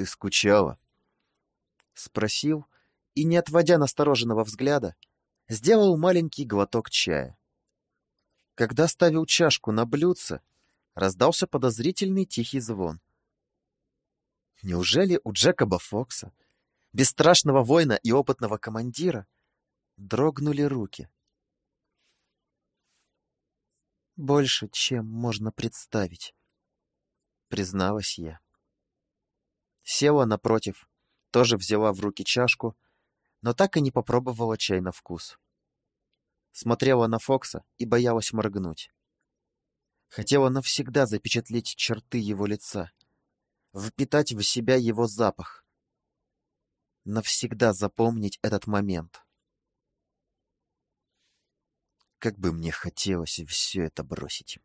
Ты скучала? Спросил и, не отводя настороженного взгляда, сделал маленький глоток чая. Когда ставил чашку на блюдце, раздался подозрительный тихий звон. Неужели у Джекоба Фокса, бесстрашного воина и опытного командира, дрогнули руки? Больше, чем можно представить, призналась я. Села напротив, тоже взяла в руки чашку, но так и не попробовала чай на вкус. Смотрела на Фокса и боялась моргнуть. Хотела навсегда запечатлеть черты его лица, впитать в себя его запах. Навсегда запомнить этот момент. Как бы мне хотелось все это бросить.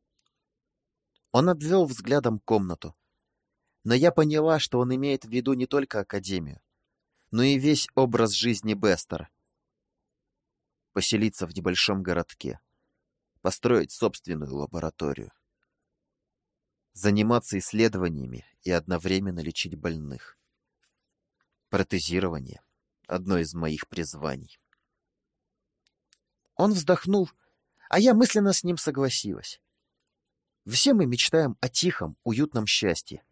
Он обвел взглядом комнату, но я поняла, что он имеет в виду не только Академию, но и весь образ жизни Бестера. Поселиться в небольшом городке, построить собственную лабораторию, заниматься исследованиями и одновременно лечить больных. Протезирование — одно из моих призваний. Он вздохнул, а я мысленно с ним согласилась. Все мы мечтаем о тихом, уютном счастье,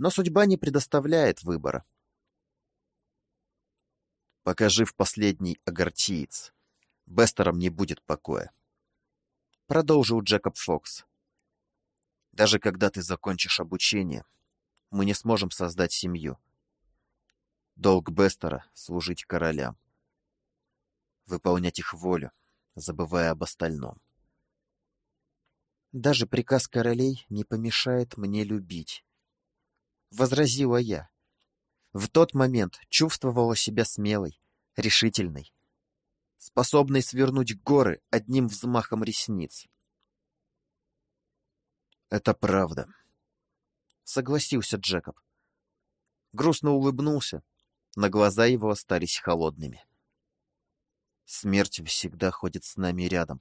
но судьба не предоставляет выбора. Пока жив последний агартиец, Бестером не будет покоя. Продолжил Джекоб Фокс. Даже когда ты закончишь обучение, мы не сможем создать семью. Долг Бестера — служить королям. Выполнять их волю, забывая об остальном. Даже приказ королей не помешает мне любить. — возразила я. В тот момент чувствовала себя смелой, решительной, способной свернуть горы одним взмахом ресниц. «Это правда», — согласился Джекоб. Грустно улыбнулся, но глаза его остались холодными. Смерть всегда ходит с нами рядом,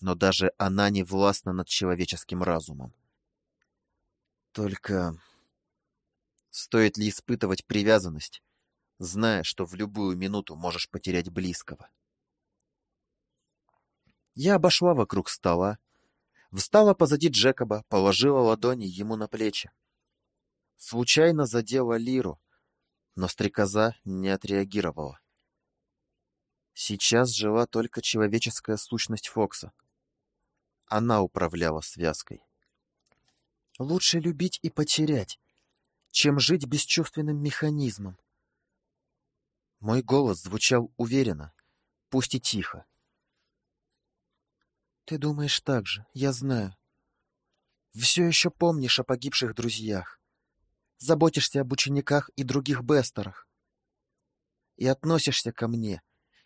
но даже она не властна над человеческим разумом. Только Стоит ли испытывать привязанность, зная, что в любую минуту можешь потерять близкого? Я обошла вокруг стола, встала позади Джекоба, положила ладони ему на плечи. Случайно задела Лиру, но стрекоза не отреагировала. Сейчас жила только человеческая сущность Фокса. Она управляла связкой. Лучше любить и потерять, чем жить бесчувственным механизмом. Мой голос звучал уверенно, пусть и тихо. Ты думаешь так же, я знаю. Все еще помнишь о погибших друзьях. Заботишься об учениках и других бестерах. И относишься ко мне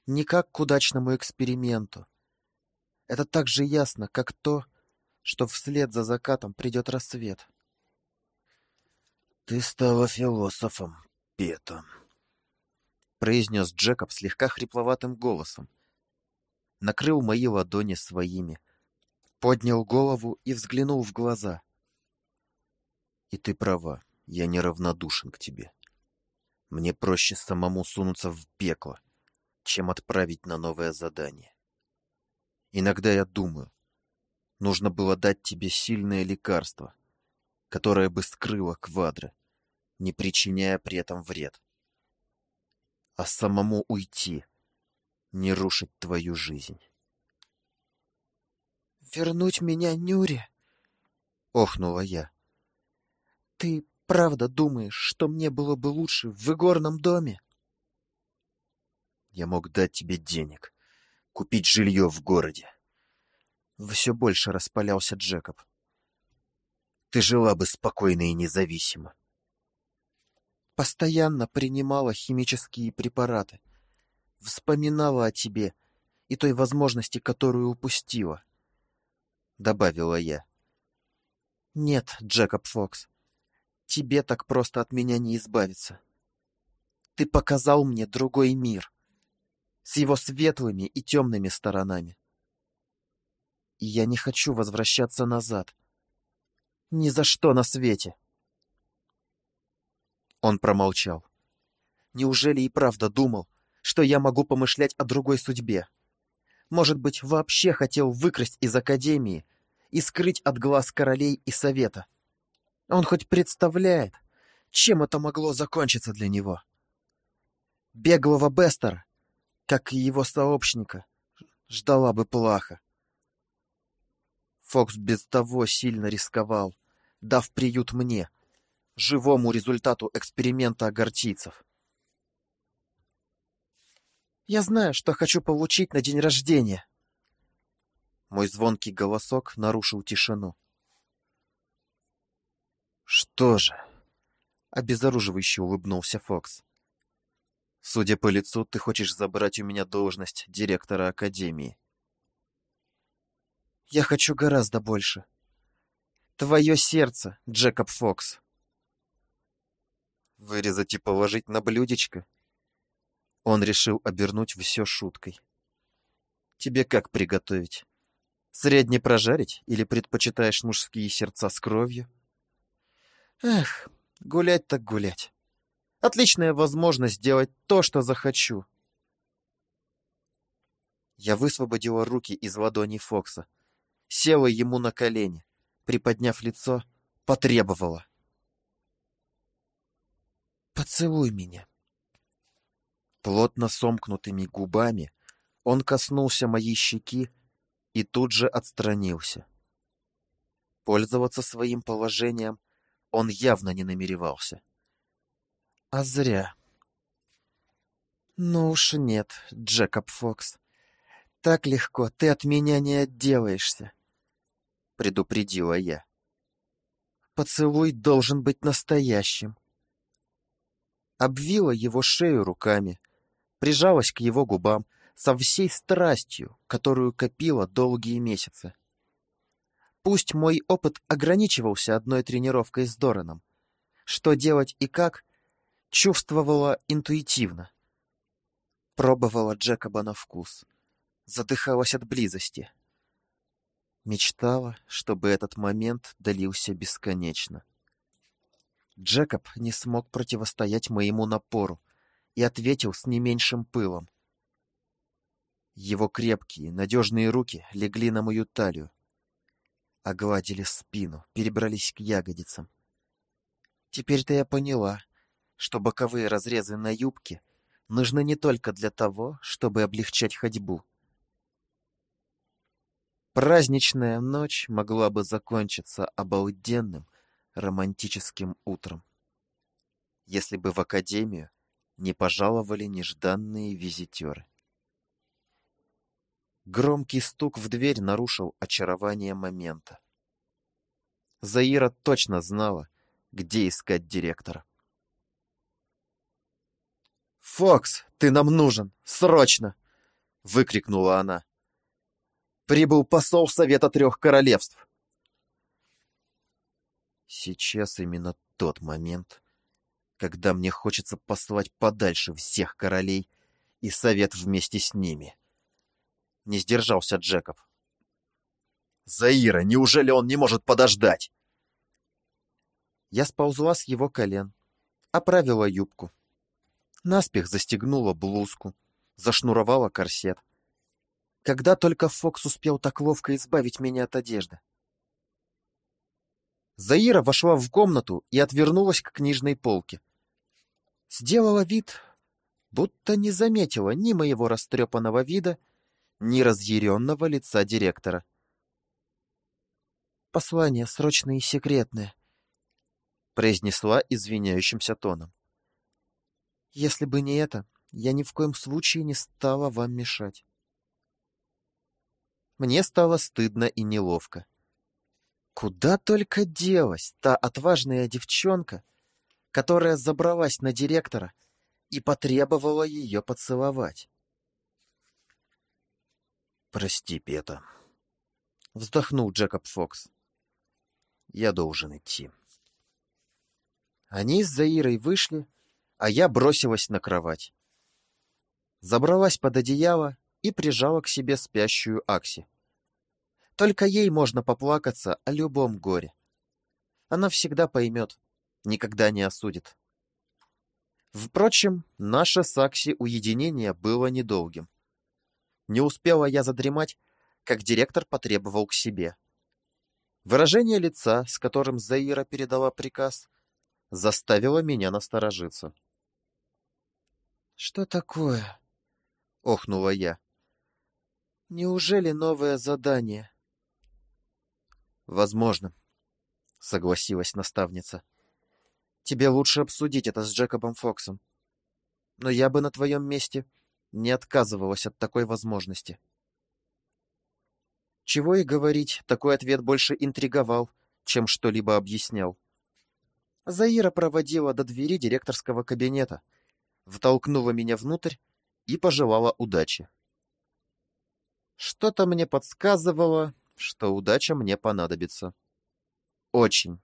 не как к удачному эксперименту. Это так же ясно, как то, что вслед за закатом придет рассвет. «Ты стала философом, Пета», — произнес Джекоб слегка хрипловатым голосом. Накрыл мои ладони своими, поднял голову и взглянул в глаза. «И ты права, я неравнодушен к тебе. Мне проще самому сунуться в пекло, чем отправить на новое задание. Иногда я думаю, нужно было дать тебе сильное лекарство, которое бы скрыло квадры, не причиняя при этом вред. А самому уйти, не рушить твою жизнь. «Вернуть меня Нюре?» — охнула я. «Ты правда думаешь, что мне было бы лучше в игорном доме?» «Я мог дать тебе денег, купить жилье в городе». Все больше распалялся Джекоб. «Ты жила бы спокойно и независимо постоянно принимала химические препараты, вспоминала о тебе и той возможности, которую упустила, — добавила я. Нет, Джекоб Фокс, тебе так просто от меня не избавиться. Ты показал мне другой мир, с его светлыми и темными сторонами. И я не хочу возвращаться назад. Ни за что на свете. — Он промолчал. Неужели и правда думал, что я могу помышлять о другой судьбе? Может быть, вообще хотел выкрасть из Академии и скрыть от глаз королей и совета? Он хоть представляет, чем это могло закончиться для него? Беглого Бестера, как и его сообщника, ждала бы плаха. Фокс без того сильно рисковал, дав приют мне, живому результату эксперимента огорчицев. «Я знаю, что хочу получить на день рождения!» Мой звонкий голосок нарушил тишину. «Что же?» — обезоруживающе улыбнулся Фокс. «Судя по лицу, ты хочешь забрать у меня должность директора Академии». «Я хочу гораздо больше. Твое сердце, Джекоб Фокс». «Вырезать и положить на блюдечко?» Он решил обернуть все шуткой. «Тебе как приготовить? Средне прожарить или предпочитаешь мужские сердца с кровью?» Эх, гулять так гулять. Отличная возможность сделать то, что захочу. Я высвободила руки из ладони Фокса, села ему на колени, приподняв лицо, потребовала. «Поцелуй меня». Плотно сомкнутыми губами он коснулся моей щеки и тут же отстранился. Пользоваться своим положением он явно не намеревался. А зря. Ну уж нет, Джекоб Фокс. Так легко ты от меня не отделаешься, предупредила я. Поцелуй должен быть настоящим. Обвила его шею руками, прижалась к его губам со всей страстью, которую копила долгие месяцы. Пусть мой опыт ограничивался одной тренировкой с Дораном. Что делать и как, чувствовала интуитивно. Пробовала Джекоба на вкус. Задыхалась от близости. Мечтала, чтобы этот момент длился бесконечно. Джекоб не смог противостоять моему напору и ответил с не меньшим пылом. Его крепкие, надежные руки легли на мою талию, огладили спину, перебрались к ягодицам. Теперь-то я поняла, что боковые разрезы на юбке нужны не только для того, чтобы облегчать ходьбу. Праздничная ночь могла бы закончиться обалденным романтическим утром, если бы в академию не пожаловали нежданные визитеры. Громкий стук в дверь нарушил очарование момента. Заира точно знала, где искать директора. «Фокс, ты нам нужен! Срочно!» — выкрикнула она. «Прибыл посол Совета Трех Королевств!» Сейчас именно тот момент, когда мне хочется послать подальше всех королей и совет вместе с ними не сдержался Джекоб. «Заира, неужели он не может подождать?» Я сползла с его колен, оправила юбку. Наспех застегнула блузку, зашнуровала корсет. Когда только Фокс успел так ловко избавить меня от одежды. Заира вошла в комнату и отвернулась к книжной полке. Сделала вид, будто не заметила ни моего растрепанного вида, ни разъяренного лица директора. «Послание срочное и секретное», — произнесла извиняющимся тоном. «Если бы не это, я ни в коем случае не стала вам мешать». Мне стало стыдно и неловко. Куда только делась та отважная девчонка, которая забралась на директора и потребовала ее поцеловать. «Прости, Пета», — вздохнул Джекоб Фокс. «Я должен идти». Они с Заирой вышли, а я бросилась на кровать. Забралась под одеяло и прижала к себе спящую Акси. Только ей можно поплакаться о любом горе. Она всегда поймет, никогда не осудит. Впрочем, наше с Акси уединение было недолгим. Не успела я задремать, как директор потребовал к себе. Выражение лица, с которым Заира передала приказ, заставило меня насторожиться. «Что такое?» — охнула я. «Неужели новое задание?» «Возможно», — согласилась наставница. «Тебе лучше обсудить это с Джекобом Фоксом. Но я бы на твоем месте не отказывалась от такой возможности». Чего и говорить, такой ответ больше интриговал, чем что-либо объяснял. Заира проводила до двери директорского кабинета, втолкнула меня внутрь и пожелала удачи. Что-то мне подсказывало, что удача мне понадобится. Очень.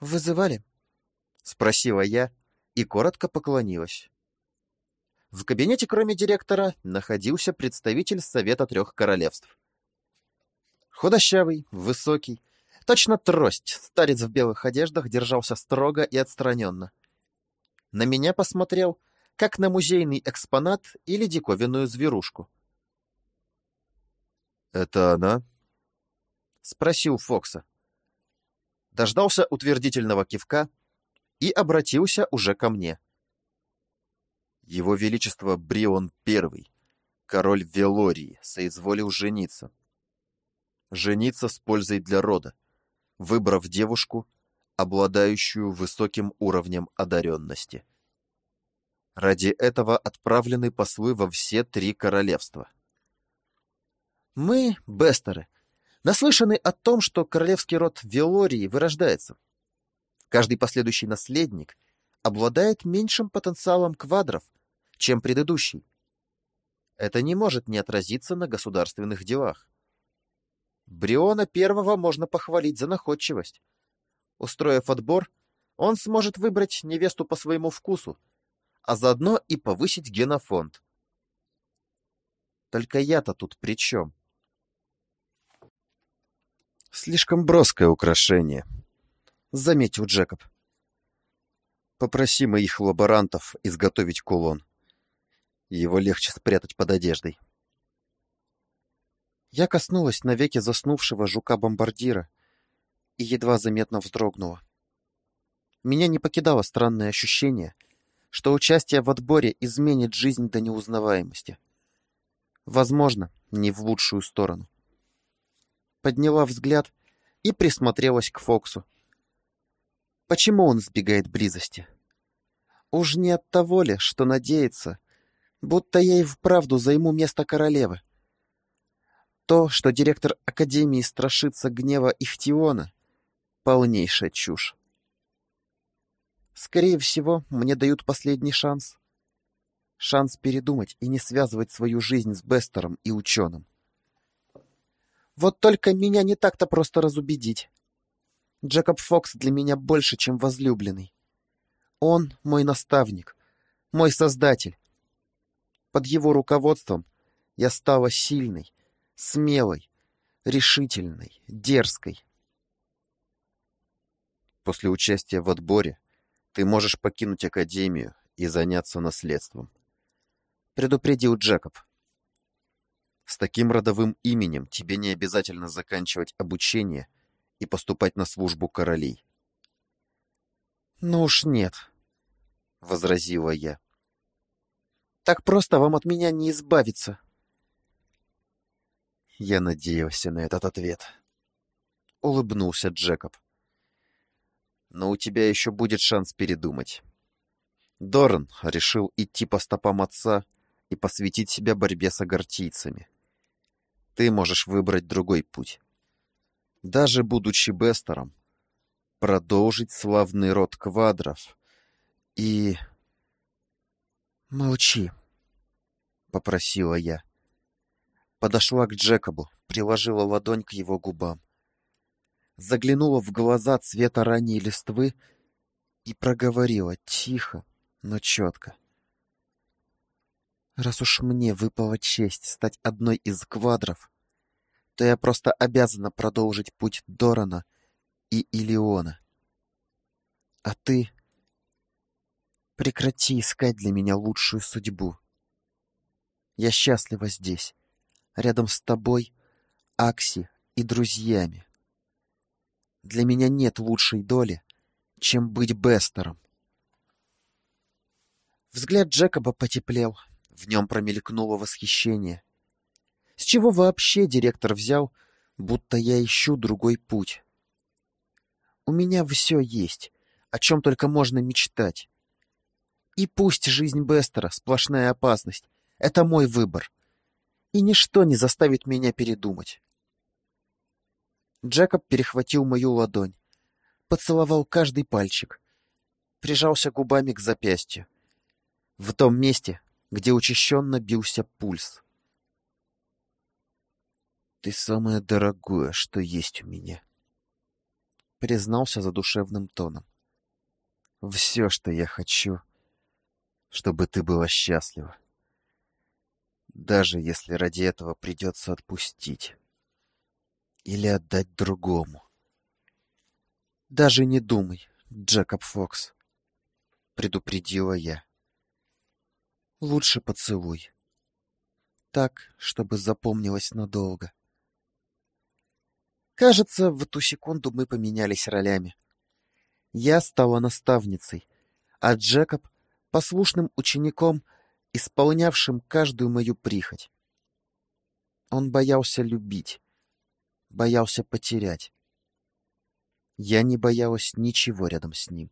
«Вызывали?» — спросила я и коротко поклонилась. В кабинете, кроме директора, находился представитель Совета Трех Королевств. Худощавый, высокий, точно трость, старец в белых одеждах держался строго и отстраненно. На меня посмотрел, как на музейный экспонат или диковинную зверушку. «Это она?» — спросил Фокса. Дождался утвердительного кивка и обратился уже ко мне. Его Величество Брион I, король Велории, соизволил жениться. Жениться с пользой для рода, выбрав девушку, обладающую высоким уровнем одаренности. Ради этого отправлены послы во все три королевства. Мы, Бестеры, наслышаны о том, что королевский род Велории вырождается. Каждый последующий наследник обладает меньшим потенциалом квадров, чем предыдущий. Это не может не отразиться на государственных делах. Бриона первого можно похвалить за находчивость. Устроив отбор, он сможет выбрать невесту по своему вкусу, а заодно и повысить генофонд. Только я-то тут при чем? Слишком броское украшение, — заметил Джекоб. Попроси моих лаборантов изготовить кулон. Его легче спрятать под одеждой. Я коснулась навеки заснувшего жука-бомбардира и едва заметно вздрогнула. Меня не покидало странное ощущение, что участие в отборе изменит жизнь до неузнаваемости. Возможно, не в лучшую сторону. Подняла взгляд и присмотрелась к Фоксу. Почему он избегает близости? Уж не от того ли, что надеется, будто я и вправду займу место королевы. То, что директор Академии страшится гнева Ихтиона, полнейшая чушь. Скорее всего, мне дают последний шанс. Шанс передумать и не связывать свою жизнь с Бестером и ученым. Вот только меня не так-то просто разубедить. Джекоб Фокс для меня больше, чем возлюбленный. Он мой наставник, мой создатель, под его руководством я стала сильной, смелой, решительной, дерзкой. После участия в отборе ты можешь покинуть Академию и заняться наследством. Предупредил Джекоб. С таким родовым именем тебе не обязательно заканчивать обучение и поступать на службу королей. «Ну уж нет», — возразила я. Так просто вам от меня не избавиться. Я надеялся на этот ответ. Улыбнулся Джекоб. Но у тебя еще будет шанс передумать. Доран решил идти по стопам отца и посвятить себя борьбе с агартийцами. Ты можешь выбрать другой путь. Даже будучи Бестером, продолжить славный род квадров и «Молчи», — попросила я. Подошла к Джекобу, приложила ладонь к его губам. Заглянула в глаза цвета ранней листвы и проговорила тихо, но четко. «Раз уж мне выпала честь стать одной из квадров, то я просто обязана продолжить путь Дорана и Илиона. А ты Прекрати искать для меня лучшую судьбу. Я счастлива здесь, рядом с тобой, Акси и друзьями. Для меня нет лучшей доли, чем быть Бестером. Взгляд Джекоба потеплел, в нем промелькнуло восхищение. С чего вообще директор взял, будто я ищу другой путь? У меня все есть, о чем только можно мечтать. И пусть жизнь Бестера — сплошная опасность, это мой выбор. И ничто не заставит меня передумать. Джекоб перехватил мою ладонь, поцеловал каждый пальчик, прижался губами к запястью в том месте, где учащенно бился пульс. «Ты самое дорогое, что есть у меня», — признался задушевным тоном. «Все, что я хочу, чтобы ты была счастлива. Даже если ради этого придется отпустить или отдать другому. Даже не думай, Джекоб Фокс, предупредила я. Лучше поцелуй. Так, чтобы запомнилось надолго. Кажется, в эту секунду мы поменялись ролями. Я стала наставницей, а Джекоб — послушным учеником, исполнявшим каждую мою прихоть. Он боялся любить, боялся потерять. Я не боялась ничего рядом с ним.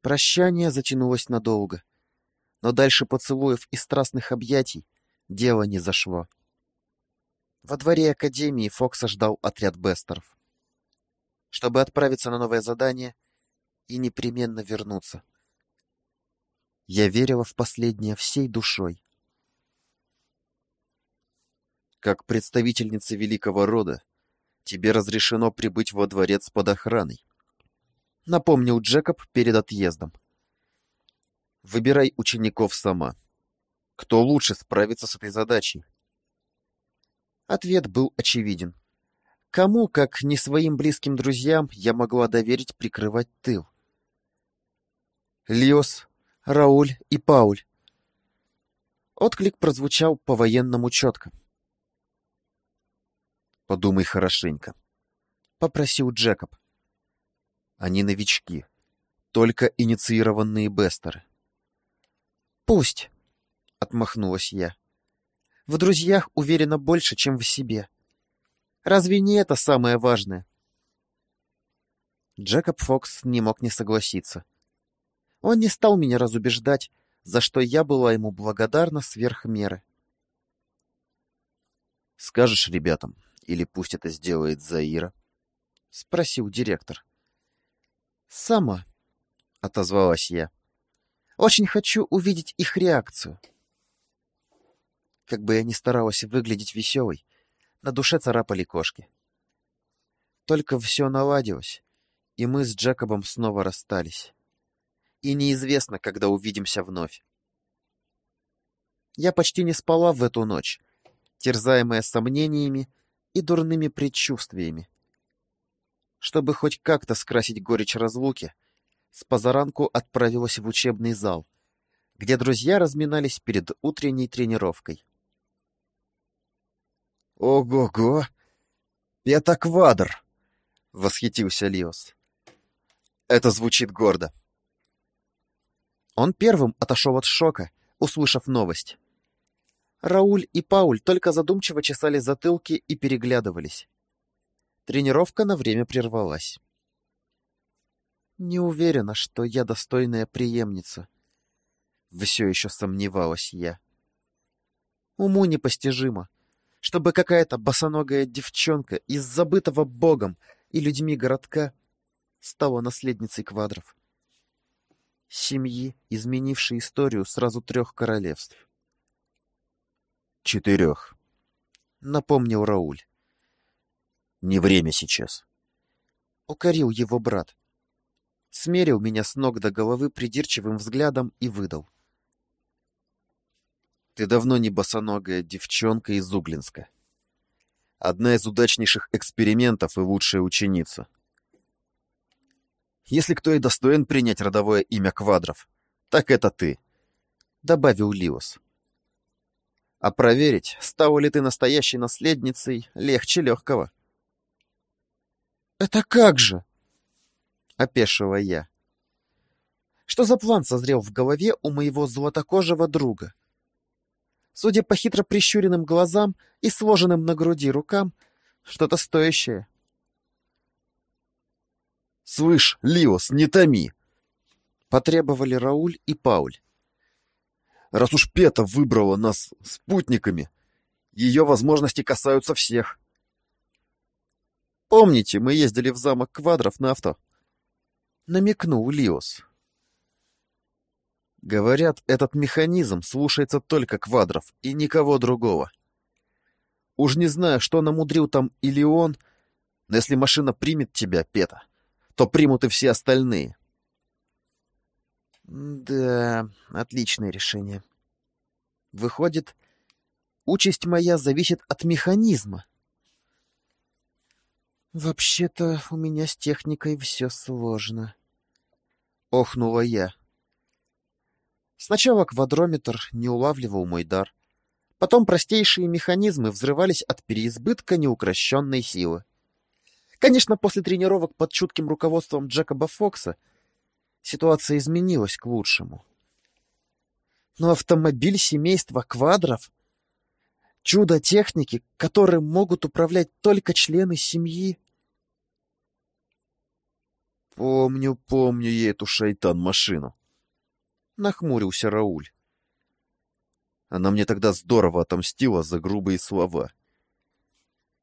Прощание затянулось надолго но дальше поцелуев и страстных объятий дело не зашло. Во дворе Академии Фокса ждал отряд Бестеров. Чтобы отправиться на новое задание и непременно вернуться. Я верила в последнее всей душой. Как представительница великого рода, тебе разрешено прибыть во дворец под охраной. Напомнил Джекоб перед отъездом. Выбирай учеников сама. Кто лучше справится с этой задачей? Ответ был очевиден. Кому, как не своим близким друзьям, я могла доверить прикрывать тыл? Лиос, Рауль и Пауль. Отклик прозвучал по-военному четко. «Подумай хорошенько», — попросил Джекоб. «Они новички, только инициированные бестеры. «Пусть», — отмахнулась я. «В друзьях уверена больше, чем в себе. Разве не это самое важное?» Джекоб Фокс не мог не согласиться. Он не стал меня разубеждать, за что я была ему благодарна сверх меры. «Скажешь ребятам, или пусть это сделает Заира?» — спросил директор. «Сама», — отозвалась я. Очень хочу увидеть их реакцию. Как бы я ни старалась выглядеть веселой, на душе царапали кошки. Только все наладилось, и мы с Джекобом снова расстались. И неизвестно, когда увидимся вновь. Я почти не спала в эту ночь, терзаемая сомнениями и дурными предчувствиями. Чтобы хоть как-то скрасить горечь разлуки, с позаранку отправилась в учебный зал, где друзья разминались перед утренней тренировкой. «Ого-го! Петаквадр!» — восхитился Лиос. «Это звучит гордо». Он первым отошел от шока, услышав новость. Рауль и Пауль только задумчиво чесали затылки и переглядывались. Тренировка на время прервалась. Не уверена, что я достойная преемница. Все еще сомневалась я. Уму непостижимо, чтобы какая-то босоногая девчонка из забытого богом и людьми городка стала наследницей квадров. Семьи, изменившей историю сразу трех королевств. «Четырех», — напомнил Рауль. «Не время сейчас», — укорил его брат смерил меня с ног до головы придирчивым взглядом и выдал. «Ты давно не босоногая девчонка из Углинска. Одна из удачнейших экспериментов и лучшая ученица». Если кто и достоин принять родовое имя Квадров, так это ты, — добавил Лиос. А проверить, стала ли ты настоящей наследницей, легче легкого. «Это как же?» — опешила я. Что за план созрел в голове у моего золотокожего друга? Судя по хитро прищуренным глазам и сложенным на груди рукам, что-то стоящее. «Слышь, Лиос, не томи!» — потребовали Рауль и Пауль. «Раз уж Пета выбрала нас спутниками, ее возможности касаются всех». «Помните, мы ездили в замок Квадров на авто?» — намекнул Лиос. Говорят, этот механизм слушается только квадров и никого другого. Уж не знаю, что намудрил там или он, но если машина примет тебя, Пета, то примут и все остальные. Да, отличное решение. Выходит, участь моя зависит от механизма. Вообще-то у меня с техникой все сложно. Охнула я. Сначала квадрометр не улавливал мой дар. Потом простейшие механизмы взрывались от переизбытка неукрощенной силы. Конечно, после тренировок под чутким руководством Джекоба Фокса ситуация изменилась к лучшему. Но автомобиль семейства квадров — чудо техники, которым могут управлять только члены семьи. Помню, помню я эту шайтан-машину нахмурился Рауль. Она мне тогда здорово отомстила за грубые слова.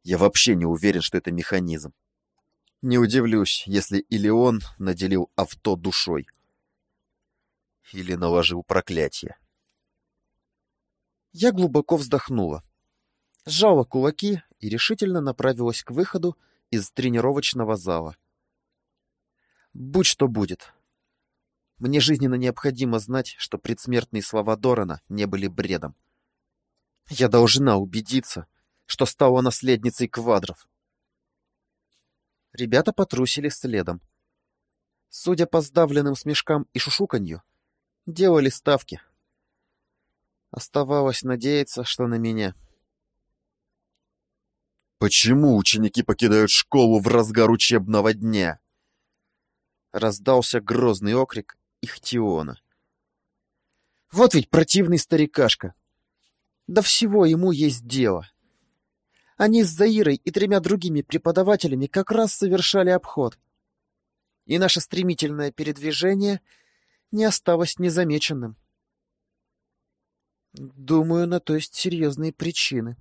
Я вообще не уверен, что это механизм. Не удивлюсь, если или он наделил авто душой. Или наложил проклятие. Я глубоко вздохнула, сжала кулаки и решительно направилась к выходу из тренировочного зала. Будь что будет, мне жизненно необходимо знать, что предсмертные слова Дорана не были бредом. Я должна убедиться, что стала наследницей квадров. Ребята потрусили следом. Судя по сдавленным смешкам и шушуканью, делали ставки. Оставалось надеяться, что на меня. «Почему ученики покидают школу в разгар учебного дня?» Раздался грозный окрик, Ихтиона. Вот ведь противный старикашка. Да всего ему есть дело. Они с Заирой и тремя другими преподавателями как раз совершали обход. И наше стремительное передвижение не осталось незамеченным. Думаю, на то есть серьезные причины.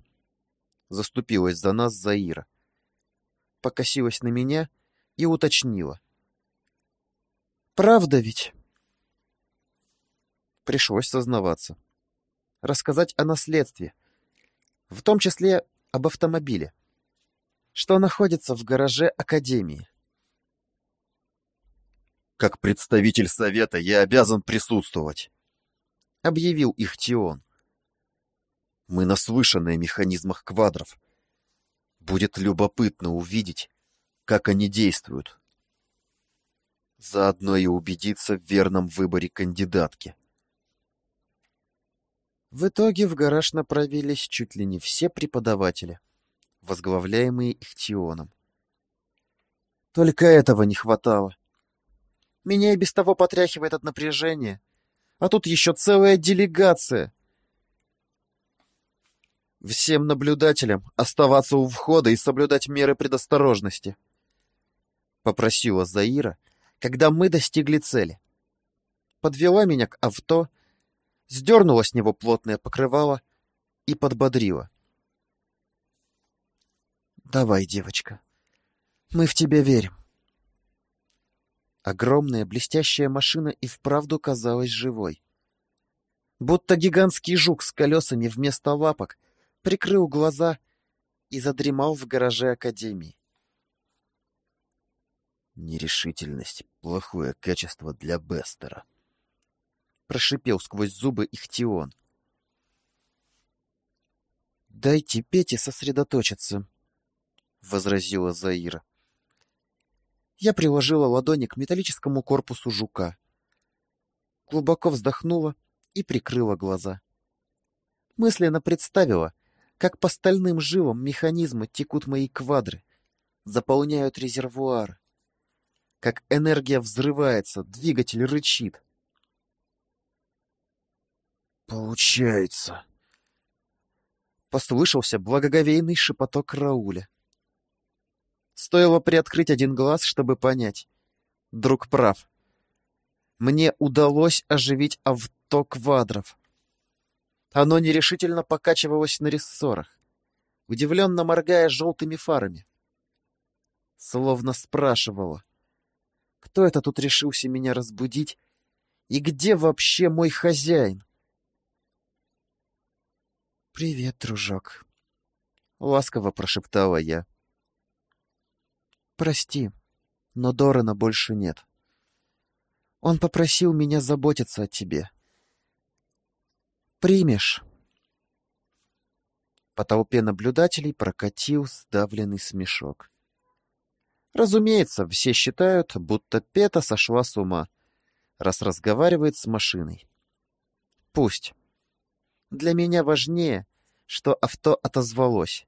Заступилась за нас Заира. Покосилась на меня и уточнила. Правда ведь? Пришлось сознаваться. Рассказать о наследстве, в том числе об автомобиле, что находится в гараже Академии. «Как представитель совета я обязан присутствовать», — объявил их Тион. «Мы наслышаны о механизмах квадров. Будет любопытно увидеть, как они действуют. Заодно и убедиться в верном выборе кандидатки». В итоге в гараж направились чуть ли не все преподаватели, возглавляемые Ихтионом. Только этого не хватало. Меня и без того потряхивает от напряжения, а тут еще целая делегация. Всем наблюдателям оставаться у входа и соблюдать меры предосторожности. Попросила Заира, когда мы достигли цели. Подвела меня к авто сдернула с него плотное покрывало и подбодрила. «Давай, девочка, мы в тебя верим». Огромная блестящая машина и вправду казалась живой. Будто гигантский жук с колесами вместо лапок прикрыл глаза и задремал в гараже Академии. Нерешительность — плохое качество для Бестера прошипел сквозь зубы Ихтион. «Дайте Пете сосредоточиться», — возразила Заира. Я приложила ладони к металлическому корпусу жука. Глубоко вздохнула и прикрыла глаза. Мысленно представила, как по стальным жилам механизма текут мои квадры, заполняют резервуар. Как энергия взрывается, двигатель рычит. «Получается!» Послышался благоговейный шепоток Рауля. Стоило приоткрыть один глаз, чтобы понять. Друг прав. Мне удалось оживить авто квадров. Оно нерешительно покачивалось на рессорах, удивленно моргая желтыми фарами. Словно спрашивало, кто это тут решился меня разбудить и где вообще мой хозяин? «Привет, дружок», — ласково прошептала я. «Прости, но Дорана больше нет. Он попросил меня заботиться о тебе. Примешь?» По толпе наблюдателей прокатил сдавленный смешок. Разумеется, все считают, будто Пета сошла с ума, раз разговаривает с машиной. Пусть. Для меня важнее, что авто отозвалось.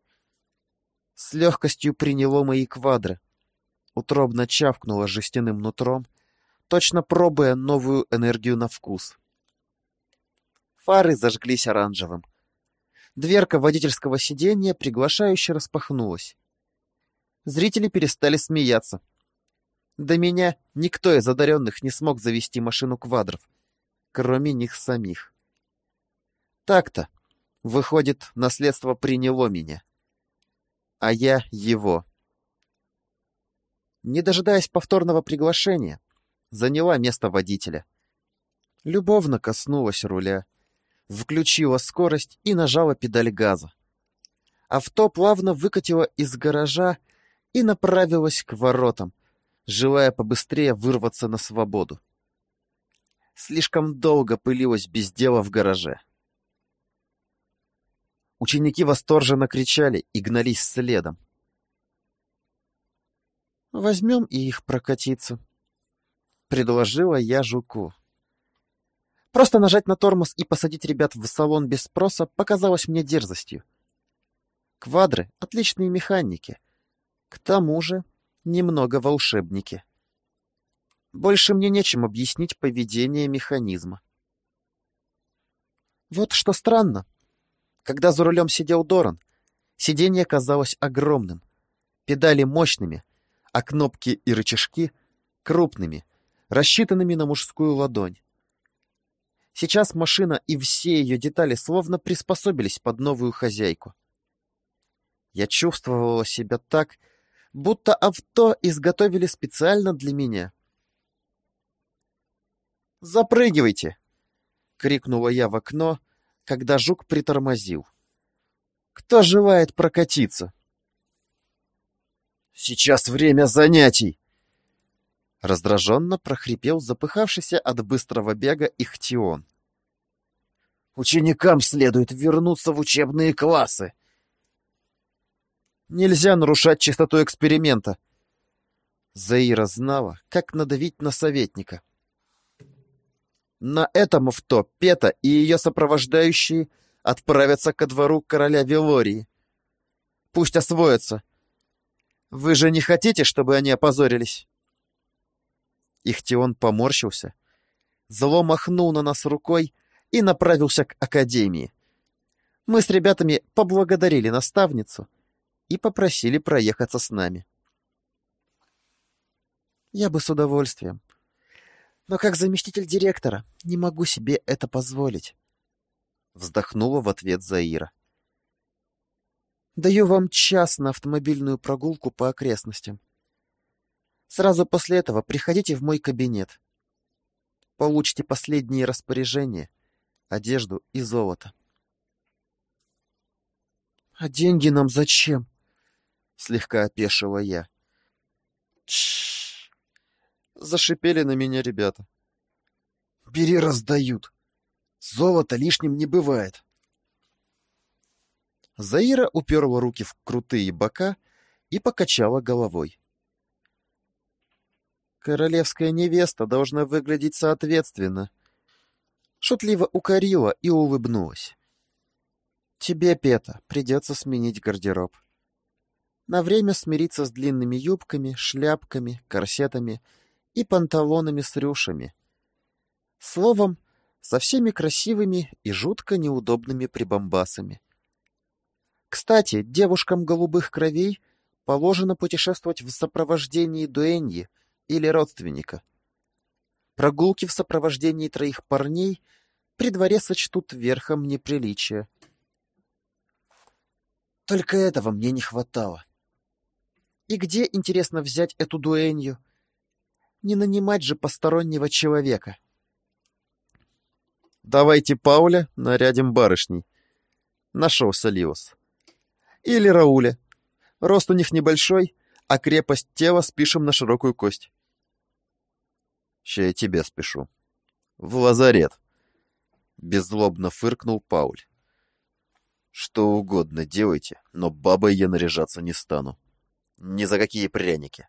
С легкостью приняло мои квадры. Утробно чавкнуло жестяным нутром, точно пробуя новую энергию на вкус. Фары зажглись оранжевым. Дверка водительского сиденья приглашающе распахнулась. Зрители перестали смеяться. До меня никто из одаренных не смог завести машину квадров, кроме них самих. Так-то, выходит, наследство приняло меня. А я его. Не дожидаясь повторного приглашения, заняла место водителя. Любовно коснулась руля, включила скорость и нажала педаль газа. Авто плавно выкатило из гаража и направилось к воротам, желая побыстрее вырваться на свободу. Слишком долго пылилось без дела в гараже. Ученики восторженно кричали и гнались следом. «Возьмем и их прокатиться», — предложила я жуку. Просто нажать на тормоз и посадить ребят в салон без спроса показалось мне дерзостью. Квадры — отличные механики. К тому же немного волшебники. Больше мне нечем объяснить поведение механизма. Вот что странно. Когда за рулем сидел Доран, сиденье казалось огромным, педали мощными, а кнопки и рычажки крупными, рассчитанными на мужскую ладонь. Сейчас машина и все ее детали словно приспособились под новую хозяйку. Я чувствовала себя так, будто авто изготовили специально для меня. «Запрыгивайте!» — крикнула я в окно, когда жук притормозил. «Кто желает прокатиться?» «Сейчас время занятий!» Раздраженно прохрипел запыхавшийся от быстрого бега Ихтион. «Ученикам следует вернуться в учебные классы!» Нельзя нарушать чистоту эксперимента. Заира знала, как надавить на советника. На этом авто Пета и ее сопровождающие отправятся ко двору короля Велории. Пусть освоятся. Вы же не хотите, чтобы они опозорились? Ихтион поморщился, зло махнул на нас рукой и направился к академии. Мы с ребятами поблагодарили наставницу — и попросили проехаться с нами. Я бы с удовольствием. Но как заместитель директора не могу себе это позволить. Вздохнула в ответ Заира. Даю вам час на автомобильную прогулку по окрестностям. Сразу после этого приходите в мой кабинет. Получите последние распоряжения, одежду и золото. А деньги нам зачем? Слегка опешила я. Чш. Зашипели на меня ребята. Бери, раздают. Золото лишним не бывает. Заира уперла руки в крутые бока и покачала головой. Королевская невеста должна выглядеть соответственно. Шутливо укорила и улыбнулась. Тебе, Пета, придется сменить гардероб. На время смириться с длинными юбками, шляпками, корсетами и панталонами с рюшами. Словом, со всеми красивыми и жутко неудобными прибамбасами. Кстати, девушкам голубых кровей положено путешествовать в сопровождении дуэньи или родственника. Прогулки в сопровождении троих парней при дворе сочтут верхом неприличия. Только этого мне не хватало. И где, интересно, взять эту дуэнью? Не нанимать же постороннего человека. Давайте Пауля нарядим барышней. Нашелся Лиос. Или Рауля. Рост у них небольшой, а крепость тела спишем на широкую кость. Ща я тебя спешу. В лазарет. Беззлобно фыркнул Пауль. Что угодно делайте, но бабой я наряжаться не стану. Ни за какие пряники.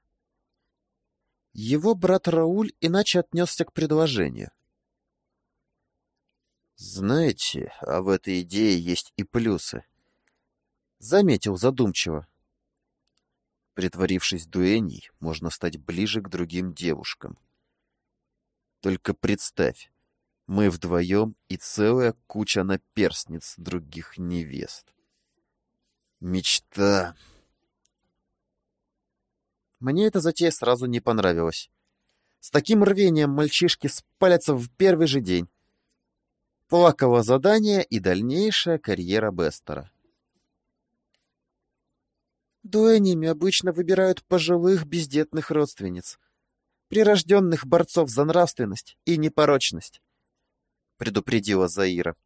Его брат Рауль иначе отнесся к предложению. Знаете, а в этой идее есть и плюсы. Заметил задумчиво. Притворившись дуэней, можно стать ближе к другим девушкам. Только представь, мы вдвоем и целая куча наперстниц других невест. Мечта. Мне эта затея сразу не понравилась. С таким рвением мальчишки спалятся в первый же день. Плаково задание и дальнейшая карьера Бестера. Дуэнями обычно выбирают пожилых бездетных родственниц, прирожденных борцов за нравственность и непорочность, предупредила Заира.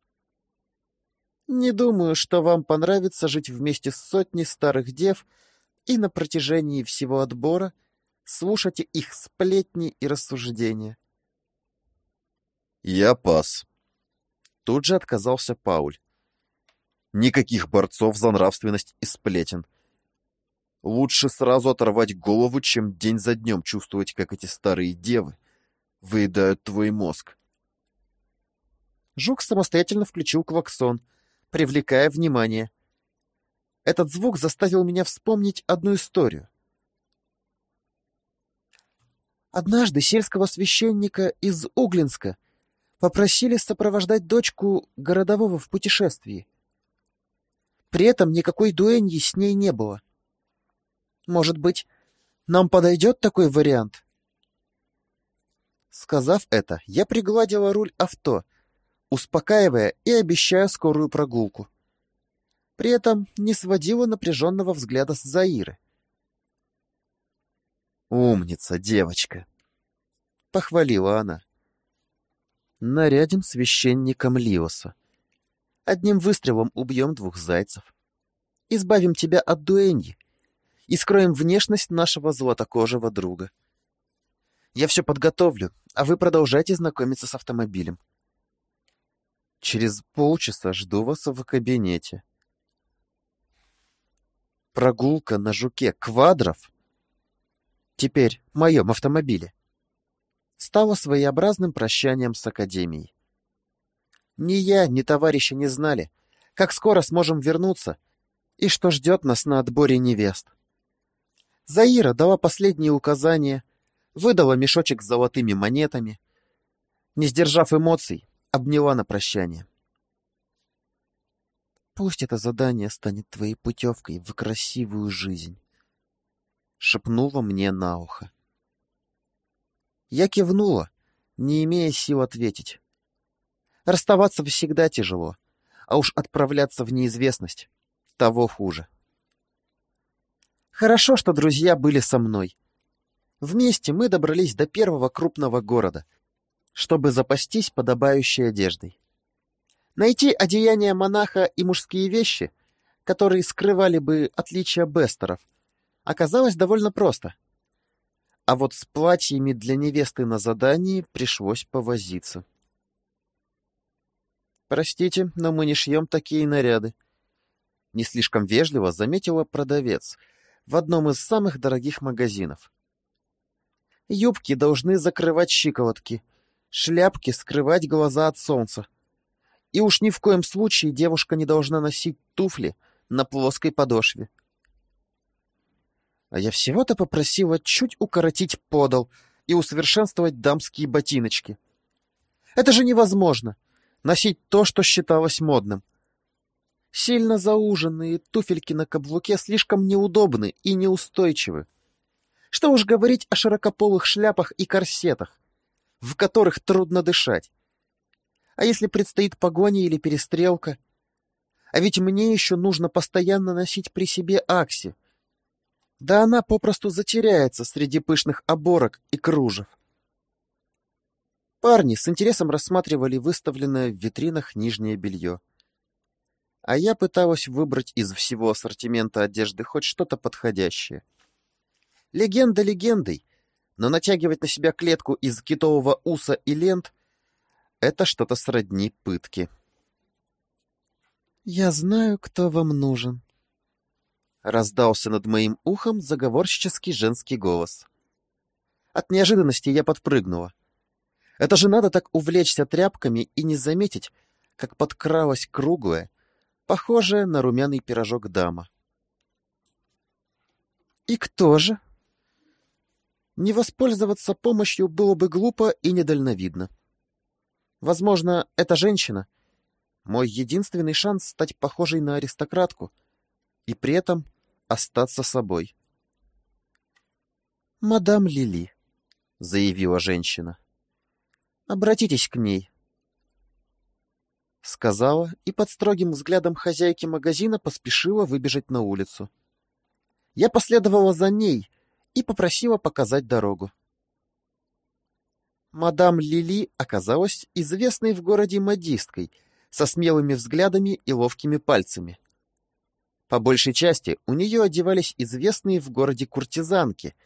Не думаю, что вам понравится жить вместе с сотней старых дев и на протяжении всего отбора слушать их сплетни и рассуждения. Я пас, Тут же отказался Пауль. Никаких борцов за нравственность и сплетен. Лучше сразу оторвать голову, чем день за днем чувствовать, как эти старые девы выедают твой мозг. Жук самостоятельно включил клаксон, привлекая внимание. Этот звук заставил меня вспомнить одну историю. Однажды сельского священника из Углинска попросили сопровождать дочку городового в путешествии. При этом никакой дуэньи с ней не было. Может быть, нам подойдет такой вариант? Сказав это, я пригладила руль авто, успокаивая и обещая скорую прогулку. При этом не сводила напряженного взгляда с Заиры. «Умница, девочка!» — похвалила она нарядим священником Лиоса. Одним выстрелом убьем двух зайцев. Избавим тебя от дуэньи и скроем внешность нашего золотокожего друга. Я все подготовлю, а вы продолжайте знакомиться с автомобилем. Через полчаса жду вас в кабинете. Прогулка на жуке квадров теперь в моем автомобиле стало своеобразным прощанием с Академией. Ни я, ни товарищи не знали, как скоро сможем вернуться и что ждет нас на отборе невест. Заира дала последние указания, выдала мешочек с золотыми монетами, не сдержав эмоций, обняла на прощание. «Пусть это задание станет твоей путевкой в красивую жизнь», — шепнула мне на ухо. Я кивнула, не имея сил ответить. Расставаться всегда тяжело, а уж отправляться в неизвестность того хуже. Хорошо, что друзья были со мной. Вместе мы добрались до первого крупного города, чтобы запастись подобающей одеждой. Найти одеяние монаха и мужские вещи, которые скрывали бы отличия бестеров, оказалось довольно просто — а вот с платьями для невесты на задании пришлось повозиться. «Простите, но мы не шьем такие наряды», — не слишком вежливо заметила продавец в одном из самых дорогих магазинов. Юбки должны закрывать щиколотки, шляпки скрывать глаза от солнца. И уж ни в коем случае девушка не должна носить туфли на плоской подошве. А я всего-то попросила чуть укоротить подол и усовершенствовать дамские ботиночки. Это же невозможно — носить то, что считалось модным. Сильно зауженные туфельки на каблуке слишком неудобны и неустойчивы. Что уж говорить о широкополых шляпах и корсетах, в которых трудно дышать. А если предстоит погоня или перестрелка? А ведь мне еще нужно постоянно носить при себе Акси. Да она попросту затеряется среди пышных оборок и кружев. Парни с интересом рассматривали выставленное в витринах нижнее белье. А я пыталась выбрать из всего ассортимента одежды хоть что-то подходящее. Легенда легендой, но натягивать на себя клетку из китового уса и лент — это что-то сродни пытки. «Я знаю, кто вам нужен», — раздался над моим ухом заговорщический женский голос. От неожиданности я подпрыгнула. Это же надо так увлечься тряпками и не заметить, как подкралась круглая, похожая на румяный пирожок дама. «И кто же?» Не воспользоваться помощью было бы глупо и недальновидно. Возможно, эта женщина — мой единственный шанс стать похожей на аристократку и при этом остаться собой. «Мадам Лили», — заявила женщина, — «обратитесь к ней». Сказала и под строгим взглядом хозяйки магазина поспешила выбежать на улицу. Я последовала за ней, и попросила показать дорогу. Мадам Лили оказалась известной в городе модисткой, со смелыми взглядами и ловкими пальцами. По большей части у нее одевались известные в городе куртизанки,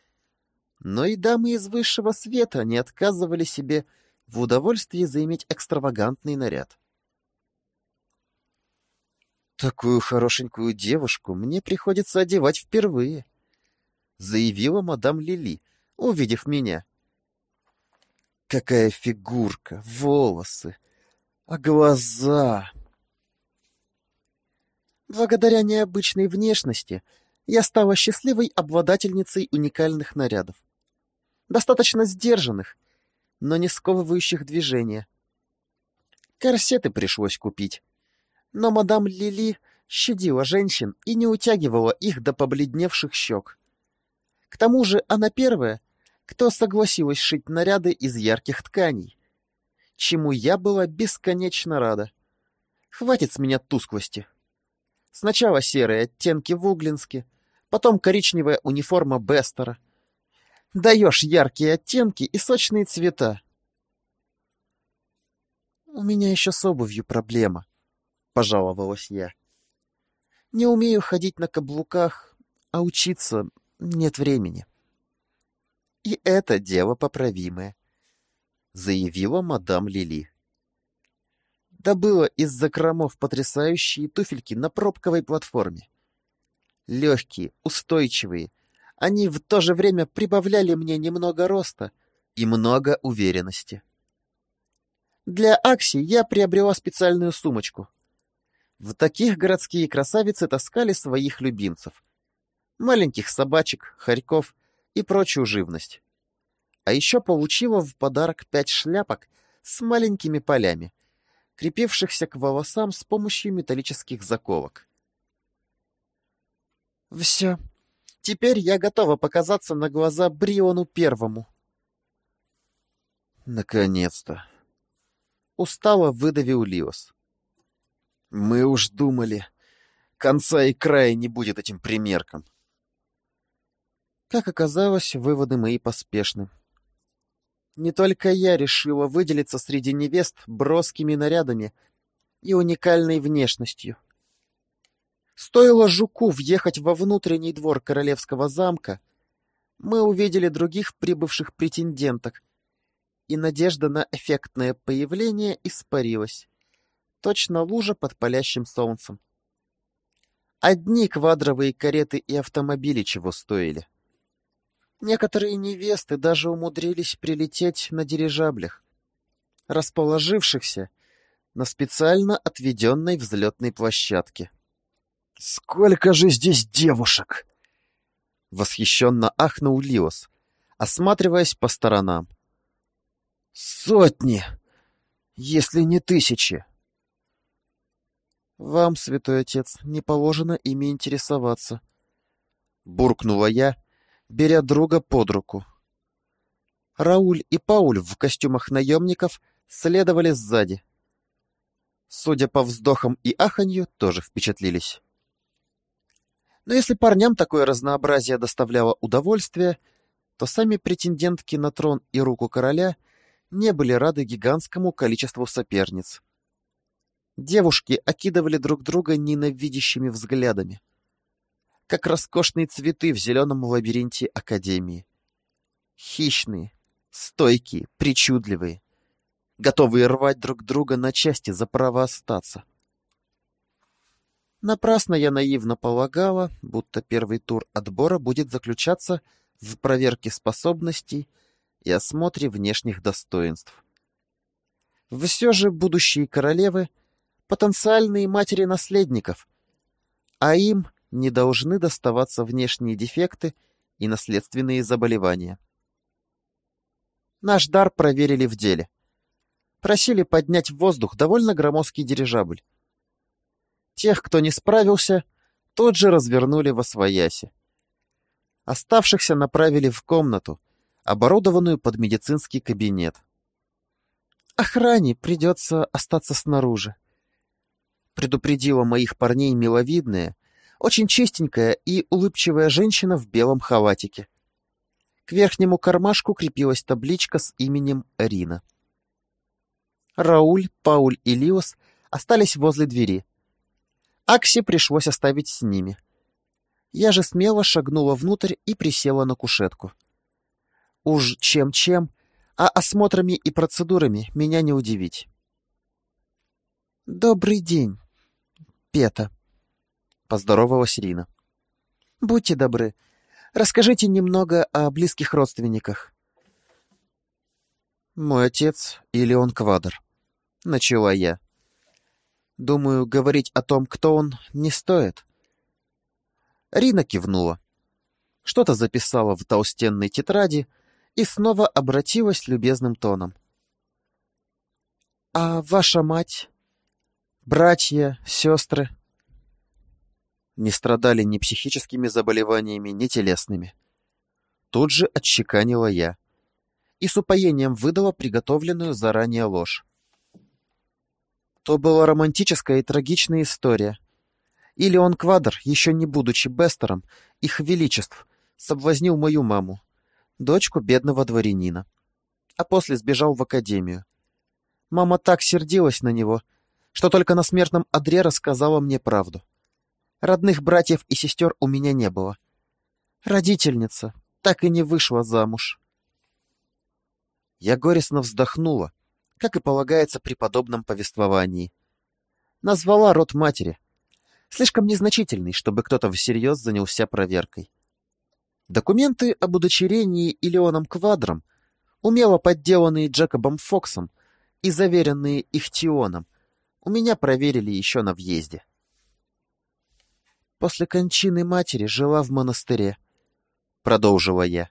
но и дамы из высшего света не отказывали себе в удовольствии заиметь экстравагантный наряд. Такую хорошенькую девушку мне приходится одевать впервые —— заявила мадам Лили, увидев меня. «Какая фигурка, волосы, а глаза!» Благодаря необычной внешности я стала счастливой обладательницей уникальных нарядов. Достаточно сдержанных, но не сковывающих движения. Корсеты пришлось купить. Но мадам Лили щадила женщин и не утягивала их до побледневших щек. К тому же она первая, кто согласилась шить наряды из ярких тканей, чему я была бесконечно рада. Хватит с меня тусклости. Сначала серые оттенки в Углинске, потом коричневая униформа Бестера. Даешь яркие оттенки и сочные цвета. «У меня еще с обувью проблема», — пожаловалась я. «Не умею ходить на каблуках, а учиться нет времени. И это дело поправимое, заявила мадам Лили. Добыла из закромов потрясающие туфельки на пробковой платформе. Легкие, устойчивые, они в то же время прибавляли мне немного роста и много уверенности. Для Акси я приобрела специальную сумочку. В таких городские красавицы таскали своих любимцев — маленьких собачек, хорьков и прочую живность. А еще получила в подарок пять шляпок с маленькими полями, крепившихся к волосам с помощью металлических заковок. Все. Теперь я готова показаться на глаза Бриону Первому. Наконец-то. Устало выдавил Лиос. Мы уж думали, конца и края не будет этим примерком. Как оказалось, выводы мои поспешны. Не только я решила выделиться среди невест броскими нарядами и уникальной внешностью. Стоило жуку въехать во внутренний двор королевского замка, мы увидели других прибывших претенденток, и надежда на эффектное появление испарилась. Точно лужа под палящим солнцем. Одни квадровые кареты и автомобили чего стоили. Некоторые невесты даже умудрились прилететь на дирижаблях, расположившихся на специально отведенной взлетной площадке. «Сколько же здесь девушек!» Восхищенно ахнул Лиос, осматриваясь по сторонам. «Сотни, если не тысячи!» «Вам, святой отец, не положено ими интересоваться», — буркнула я, беря друга под руку. Рауль и Пауль в костюмах наемников следовали сзади. Судя по вздохам и аханью, тоже впечатлились. Но если парням такое разнообразие доставляло удовольствие, то сами претендентки на трон и руку короля не были рады гигантскому количеству соперниц. Девушки окидывали друг друга ненавидящими взглядами, как роскошные цветы в зеленом лабиринте Академии. Хищные, стойкие, причудливые, готовые рвать друг друга на части за право остаться. Напрасно я наивно полагала, будто первый тур отбора будет заключаться в проверке способностей и осмотре внешних достоинств. Все же будущие королевы — потенциальные матери наследников, а им не должны доставаться внешние дефекты и наследственные заболевания. Наш дар проверили в деле. Просили поднять в воздух довольно громоздкий дирижабль. Тех, кто не справился, тут же развернули во свояси. Оставшихся направили в комнату, оборудованную под медицинский кабинет. Охране придется остаться снаружи. Предупредила моих парней миловидная, очень чистенькая и улыбчивая женщина в белом халатике. К верхнему кармашку крепилась табличка с именем Рина. Рауль, Пауль и Лиос остались возле двери. Акси пришлось оставить с ними. Я же смело шагнула внутрь и присела на кушетку. Уж чем-чем, а осмотрами и процедурами меня не удивить. «Добрый день, Пета», — поздоровалась Рина. «Будьте добры, расскажите немного о близких родственниках». «Мой отец или он Квадр», — начала я. Думаю, говорить о том, кто он, не стоит. Рина кивнула. Что-то записала в толстенной тетради и снова обратилась любезным тоном. «А ваша мать? Братья, сестры?» Не страдали ни психическими заболеваниями, ни телесными. Тут же отчеканила я и с упоением выдала приготовленную заранее ложь. То была романтическая и трагичная история. Или он Квадр, еще не будучи Бестером, их величеств, соблазнил мою маму, дочку бедного дворянина. А после сбежал в академию. Мама так сердилась на него, что только на смертном одре рассказала мне правду. Родных братьев и сестер у меня не было. Родительница так и не вышла замуж. Я горестно вздохнула, как и полагается при подобном повествовании. Назвала род матери. Слишком незначительный, чтобы кто-то всерьез занялся проверкой. Документы об удочерении Илеоном Квадром, умело подделанные Джекобом Фоксом и заверенные Ихтионом, у меня проверили еще на въезде. После кончины матери жила в монастыре, продолжила я.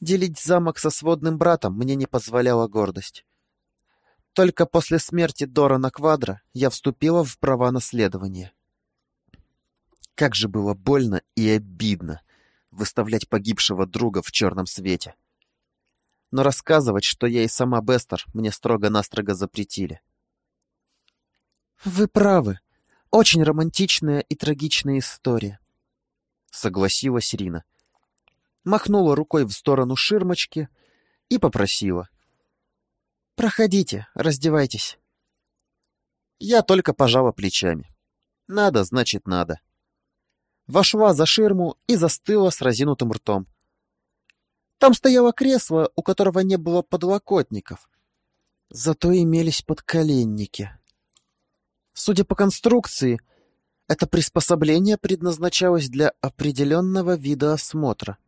Делить замок со сводным братом мне не позволяла гордость. Только после смерти Дорана Квадра я вступила в права наследования. Как же было больно и обидно выставлять погибшего друга в черном свете. Но рассказывать, что я и сама Бестер, мне строго-настрого запретили. «Вы правы. Очень романтичная и трагичная история», — согласилась Рина. Махнула рукой в сторону ширмочки и попросила. «Проходите, раздевайтесь». Я только пожала плечами. Надо, значит, надо. Вошла за ширму и застыла с разинутым ртом. Там стояло кресло, у которого не было подлокотников. Зато имелись подколенники. Судя по конструкции, это приспособление предназначалось для определенного вида осмотра.